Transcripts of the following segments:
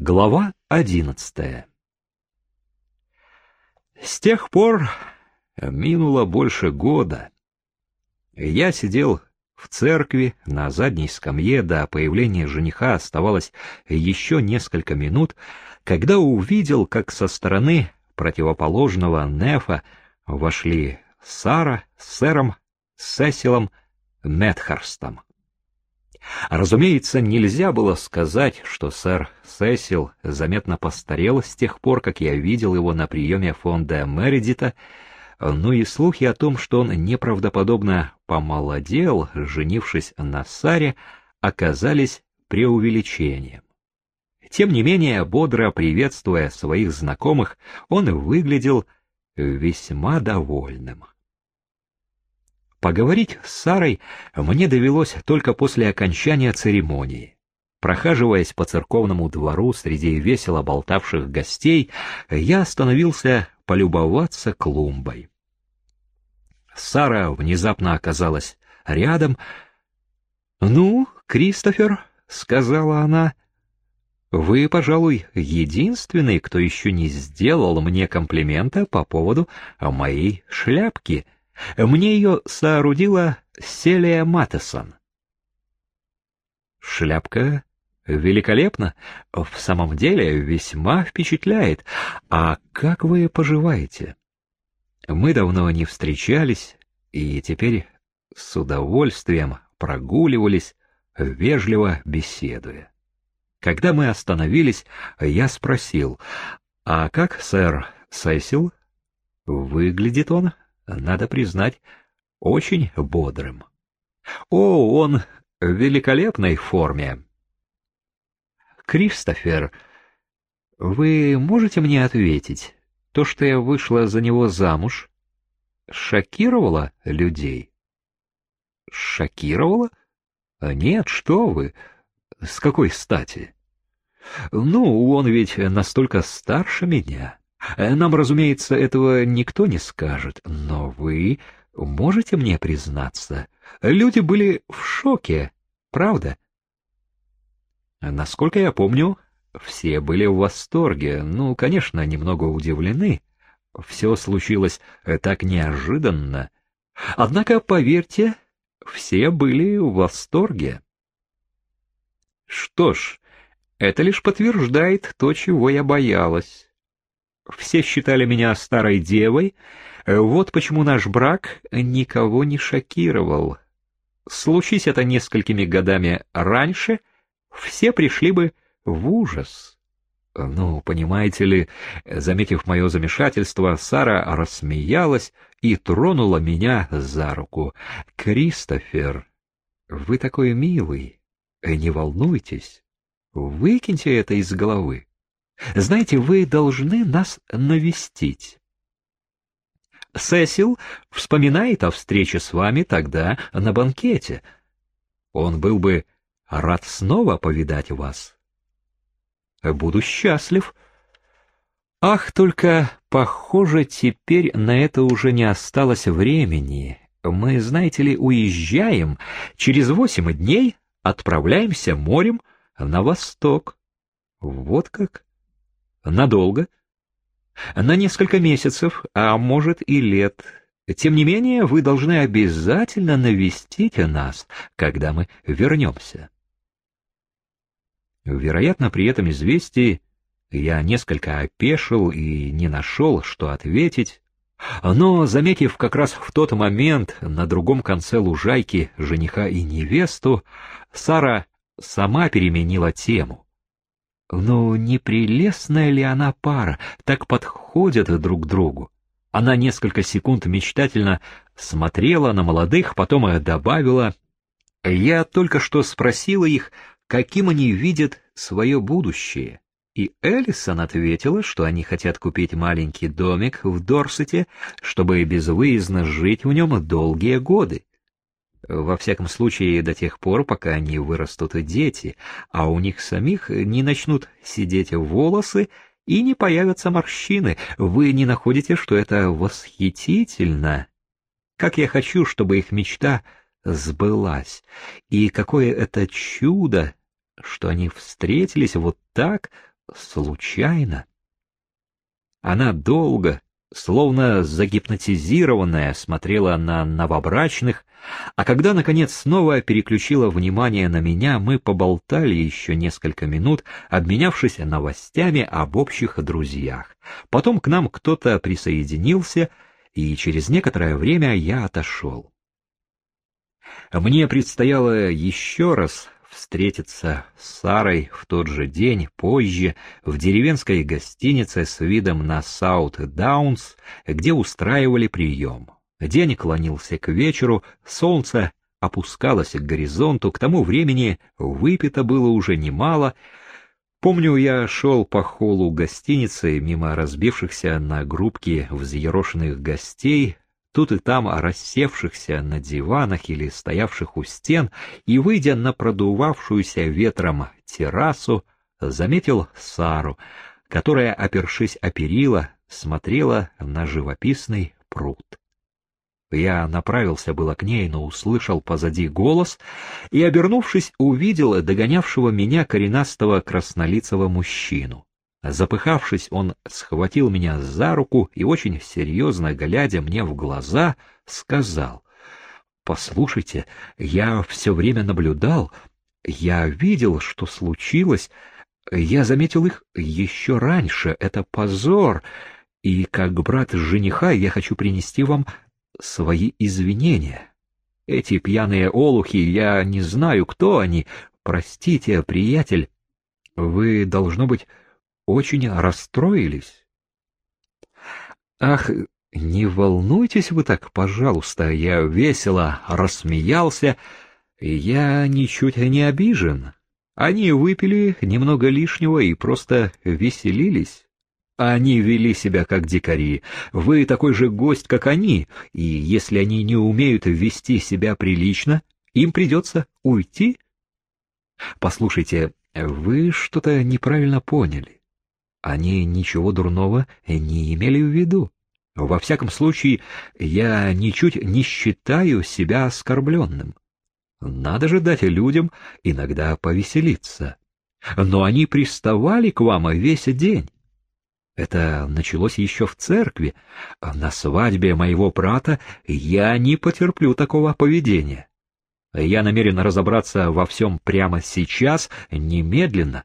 Глава одиннадцатая С тех пор минуло больше года. Я сидел в церкви на задней скамье до появления жениха оставалось еще несколько минут, когда увидел, как со стороны противоположного Нефа вошли Сара с сэром Сесилом Метхарстом. Разумеется, нельзя было сказать, что сэр Сесил заметно постарел с тех пор, как я видел его на приеме фонда Мередита, но и слухи о том, что он неправдоподобно помолодел, женившись на Саре, оказались преувеличением. Тем не менее, бодро приветствуя своих знакомых, он выглядел весьма довольным. Поговорить с Сарой мне довелось только после окончания церемонии. Прохаживаясь по церковному двору среди весело болтавших гостей, я остановился полюбоваться клумбой. Сара внезапно оказалась рядом. «Ну, Кристофер», — сказала она, — «вы, пожалуй, единственный, кто еще не сделал мне комплимента по поводу моей шляпки». Мне ее соорудила Селия Матесон. Шляпка великолепна, в самом деле весьма впечатляет. А как вы поживаете? Мы давно не встречались, и теперь с удовольствием прогуливались, вежливо беседуя. Когда мы остановились, я спросил, «А как сэр Сесил? Выглядит он надо признать, очень бодрым. О, он в великолепной форме. Кристофер, вы можете мне ответить, то, что я вышла за него замуж, шокировало людей? Шокировало? Нет, что вы, с какой стати? Ну, он ведь настолько старше меня. Нам, разумеется, этого никто не скажет, но вы можете мне признаться, люди были в шоке, правда? Насколько я помню, все были в восторге, ну, конечно, немного удивлены. Все случилось так неожиданно. Однако, поверьте, все были в восторге. Что ж, это лишь подтверждает то, чего я боялась. Все считали меня старой девой, вот почему наш брак никого не шокировал. Случись это несколькими годами раньше, все пришли бы в ужас. Ну, понимаете ли, заметив мое замешательство, Сара рассмеялась и тронула меня за руку. «Кристофер, вы такой милый, не волнуйтесь, выкиньте это из головы. Знаете, вы должны нас навестить. Сесил вспоминает о встрече с вами тогда на банкете. Он был бы рад снова повидать вас. Буду счастлив. Ах, только, похоже, теперь на это уже не осталось времени. Мы, знаете ли, уезжаем. Через восемь дней отправляемся морем на восток. Вот как? Надолго? На несколько месяцев, а может и лет. Тем не менее, вы должны обязательно навестить нас, когда мы вернемся. Вероятно, при этом известии я несколько опешил и не нашел, что ответить, но, заметив как раз в тот момент на другом конце лужайки жениха и невесту, Сара сама переменила тему. Ну, не прелестная ли она пара, так подходят друг к другу? Она несколько секунд мечтательно смотрела на молодых, потом добавила, «Я только что спросила их, каким они видят свое будущее». И Элисон ответила, что они хотят купить маленький домик в Дорсете, чтобы безвыездно жить в нем долгие годы. Во всяком случае, до тех пор, пока не вырастут дети, а у них самих не начнут сидеть волосы и не появятся морщины. Вы не находите, что это восхитительно? Как я хочу, чтобы их мечта сбылась. И какое это чудо, что они встретились вот так, случайно. Она долго, словно загипнотизированная, смотрела на новобрачных, а когда, наконец, снова переключила внимание на меня, мы поболтали еще несколько минут, обменявшись новостями об общих друзьях. Потом к нам кто-то присоединился, и через некоторое время я отошел. Мне предстояло еще раз встретиться с Сарой в тот же день, позже, в деревенской гостинице с видом на Саут-Даунс, где устраивали прием. День клонился к вечеру, солнце опускалось к горизонту, к тому времени выпито было уже немало. Помню, я шел по холлу гостиницы мимо разбившихся на группки взъерошенных гостей, тут и там рассевшихся на диванах или стоявших у стен, и, выйдя на продувавшуюся ветром террасу, заметил Сару, которая, опершись о перила, смотрела на живописный пруд. Я направился было к ней, но услышал позади голос и, обернувшись, увидел догонявшего меня коренастого краснолицего мужчину. Запыхавшись, он схватил меня за руку и, очень серьезно глядя мне в глаза, сказал, «Послушайте, я все время наблюдал, я видел, что случилось, я заметил их еще раньше, это позор, и как брат жениха я хочу принести вам свои извинения. Эти пьяные олухи, я не знаю, кто они, простите, приятель, вы, должно быть, очень расстроились. Ах, не волнуйтесь вы так, пожалуйста, я весело рассмеялся, я ничуть не обижен. Они выпили немного лишнего и просто веселились. Они вели себя как дикари. Вы такой же гость, как они, и если они не умеют вести себя прилично, им придется уйти. Послушайте, вы что-то неправильно поняли. Они ничего дурного не имели в виду. Во всяком случае, я ничуть не считаю себя оскорбленным. Надо же дать людям иногда повеселиться. Но они приставали к вам весь день. Это началось еще в церкви. На свадьбе моего брата я не потерплю такого поведения. Я намерен разобраться во всем прямо сейчас, немедленно,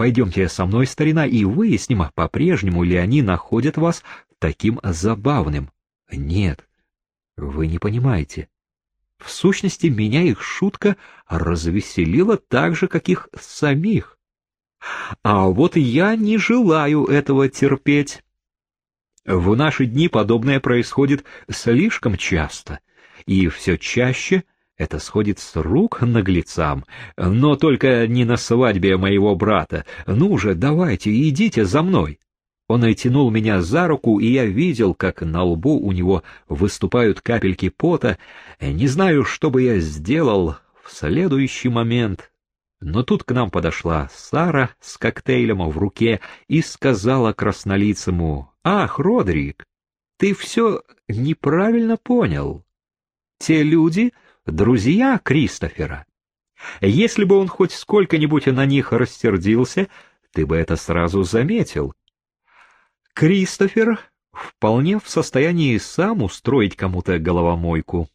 Пойдемте со мной, старина, и выясним, по-прежнему ли они находят вас таким забавным. Нет, вы не понимаете. В сущности, меня их шутка развеселила так же, как их самих. А вот я не желаю этого терпеть. В наши дни подобное происходит слишком часто, и все чаще — это сходит с рук наглецам, но только не на свадьбе моего брата. Ну же, давайте, идите за мной. Он и тянул меня за руку, и я видел, как на лбу у него выступают капельки пота. Не знаю, что бы я сделал в следующий момент. Но тут к нам подошла Сара с коктейлем в руке и сказала краснолицему, «Ах, Родрик, ты все неправильно понял. Те люди друзья Кристофера. Если бы он хоть сколько-нибудь на них рассердился, ты бы это сразу заметил. Кристофер вполне в состоянии сам устроить кому-то головомойку.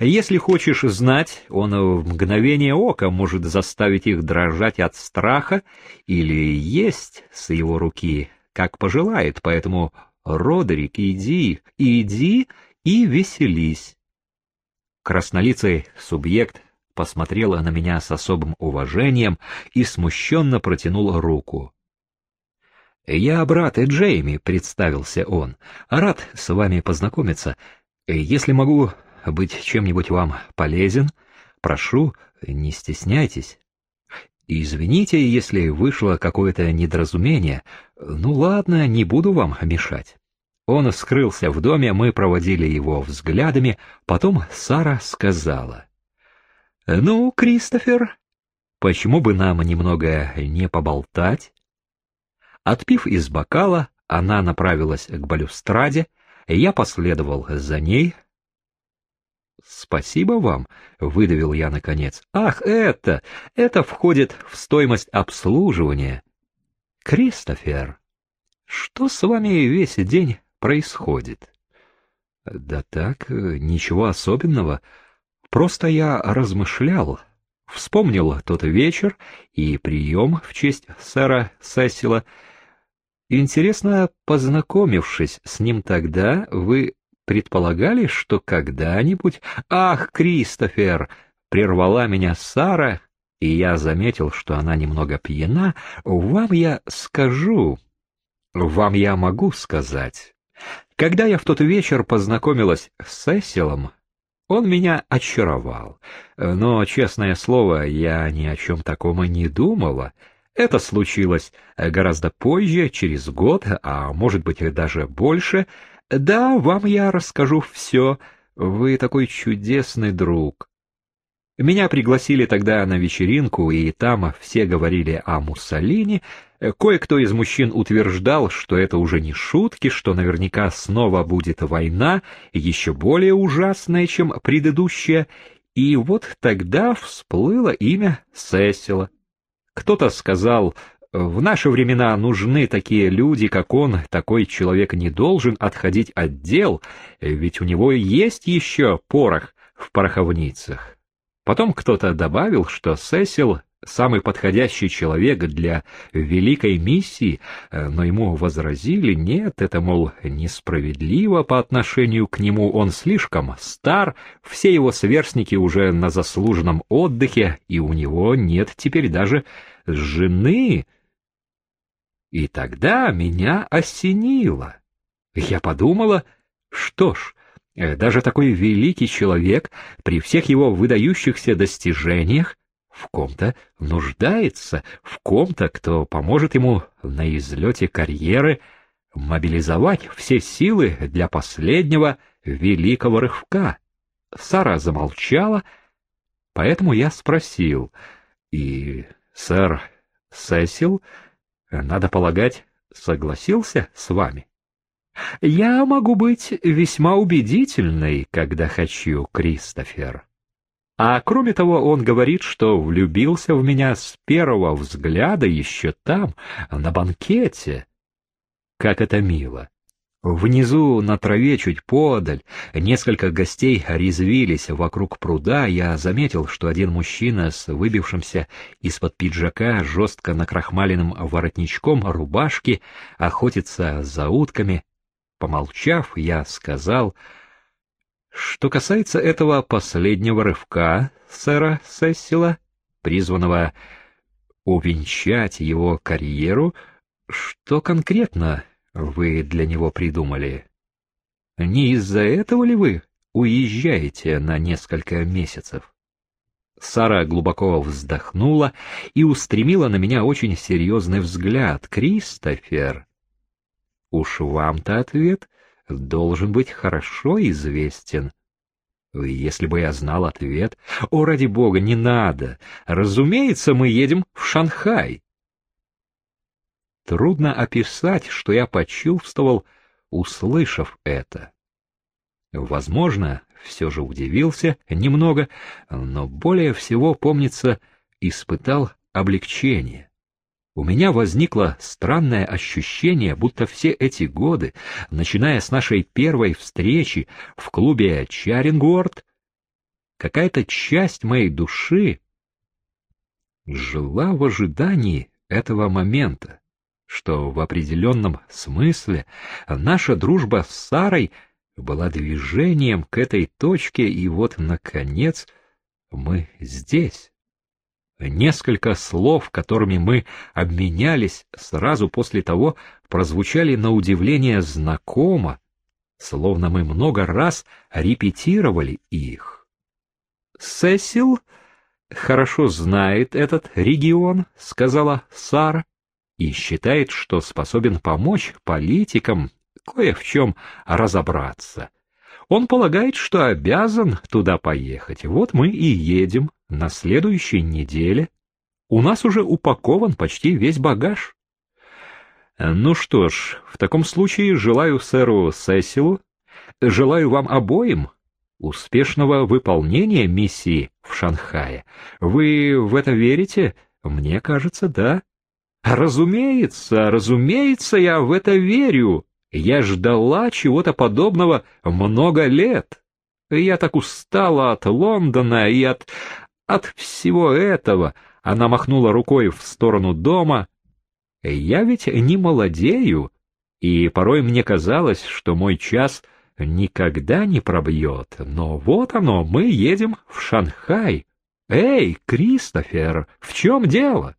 Если хочешь знать, он в мгновение ока может заставить их дрожать от страха или есть с его руки, как пожелает, поэтому, Родерик, иди, иди и веселись. Краснолицый субъект посмотрела на меня с особым уважением и смущенно протянула руку. «Я брат Джейми», — представился он. «Рад с вами познакомиться. Если могу быть чем-нибудь вам полезен, прошу, не стесняйтесь. Извините, если вышло какое-то недоразумение. Ну ладно, не буду вам мешать». Он скрылся в доме, мы проводили его взглядами, потом Сара сказала. «Ну, Кристофер, почему бы нам немного не поболтать?» Отпив из бокала, она направилась к балюстраде, я последовал за ней. «Спасибо вам», — выдавил я наконец. «Ах, это! Это входит в стоимость обслуживания. Кристофер, что с вами весь день происходит? Да так, ничего особенного. Просто я размышлял, вспомнил тот вечер и прием в честь сэра Сесила. Интересно, познакомившись с ним тогда, вы предполагали, что когда-нибудь... Ах, Кристофер! Прервала меня Сара, и я заметил, что она немного пьяна. Вам я скажу... Вам я могу сказать. Когда я в тот вечер познакомилась с Сесилом, он меня очаровал. Но, честное слово, я ни о чем таком и не думала. Это случилось гораздо позже, через год, а может быть даже больше. Да, вам я расскажу все. Вы такой чудесный друг. Меня пригласили тогда на вечеринку, и там все говорили о Муссолини. Кое-кто из мужчин утверждал, что это уже не шутки, что наверняка снова будет война, еще более ужасная, чем предыдущая, и вот тогда всплыло имя Сесила. Кто-то сказал, в наши времена нужны такие люди, как он, такой человек не должен отходить от дел, ведь у него есть еще порох в пороховницах. Потом кто-то добавил, что Сесил самый подходящий человек для великой миссии, э, но ему возразили, нет, это, мол, несправедливо по отношению к нему, он слишком стар, все его сверстники уже на заслуженном отдыхе, и у него нет теперь даже жены. И тогда меня осенило. Я подумала, что ж, Э, даже такой великий человек при всех его выдающихся достижениях в ком-то нуждается, в ком-то, кто поможет ему на излете карьеры мобилизовать все силы для последнего великого рывка. Сара замолчала, поэтому я спросил, и сэр Сесил, надо полагать, согласился с вами? Я могу быть весьма убедительной, когда хочу, Кристофер. А кроме того, он говорит, что влюбился в меня с первого взгляда еще там, на банкете. Как это мило. Внизу, на траве, чуть подаль, несколько гостей резвились вокруг пруда. Я заметил, что один мужчина с выбившимся из-под пиджака жестко накрахмаленным воротничком рубашки охотится за утками, Помолчав, я сказал, что касается этого последнего рывка сэра Сессила, призванного увенчать его карьеру, что конкретно вы для него придумали? Не из-за этого ли вы уезжаете на несколько месяцев? Сара глубоко вздохнула и устремила на меня очень серьезный взгляд. «Кристофер, Уж вам-то ответ должен быть хорошо известен. Если бы я знал ответ... О, ради бога, не надо! Разумеется, мы едем в Шанхай. Трудно описать, что я почувствовал, услышав это. Возможно, все же удивился немного, но более всего, помнится, испытал облегчение. У меня возникло странное ощущение, будто все эти годы, начиная с нашей первой встречи в клубе Чарингуорд, какая-то часть моей души жила в ожидании этого момента, что в определенном смысле наша дружба с Сарой была движением к этой точке, и вот, наконец, мы здесь. Несколько слов, которыми мы обменялись сразу после того, прозвучали на удивление знакомо, словно мы много раз репетировали их. «Сесил хорошо знает этот регион», — сказала Сара, «и считает, что способен помочь политикам кое в чем разобраться. Он полагает, что обязан туда поехать. Вот мы и едем на следующей неделе у нас уже упакован почти весь багаж. Ну что ж, в таком случае желаю сэру Сесилу, желаю вам обоим успешного выполнения миссии в Шанхае. Вы в это верите? Мне кажется, да. Разумеется, разумеется, я в это верю. Я ждала чего-то подобного много лет. Я так устала от Лондона и от... от всего этого. Она махнула рукой в сторону дома. Я ведь не молодею, и порой мне казалось, что мой час никогда не пробьет. Но вот оно, мы едем в Шанхай. Эй, Кристофер, в чем дело?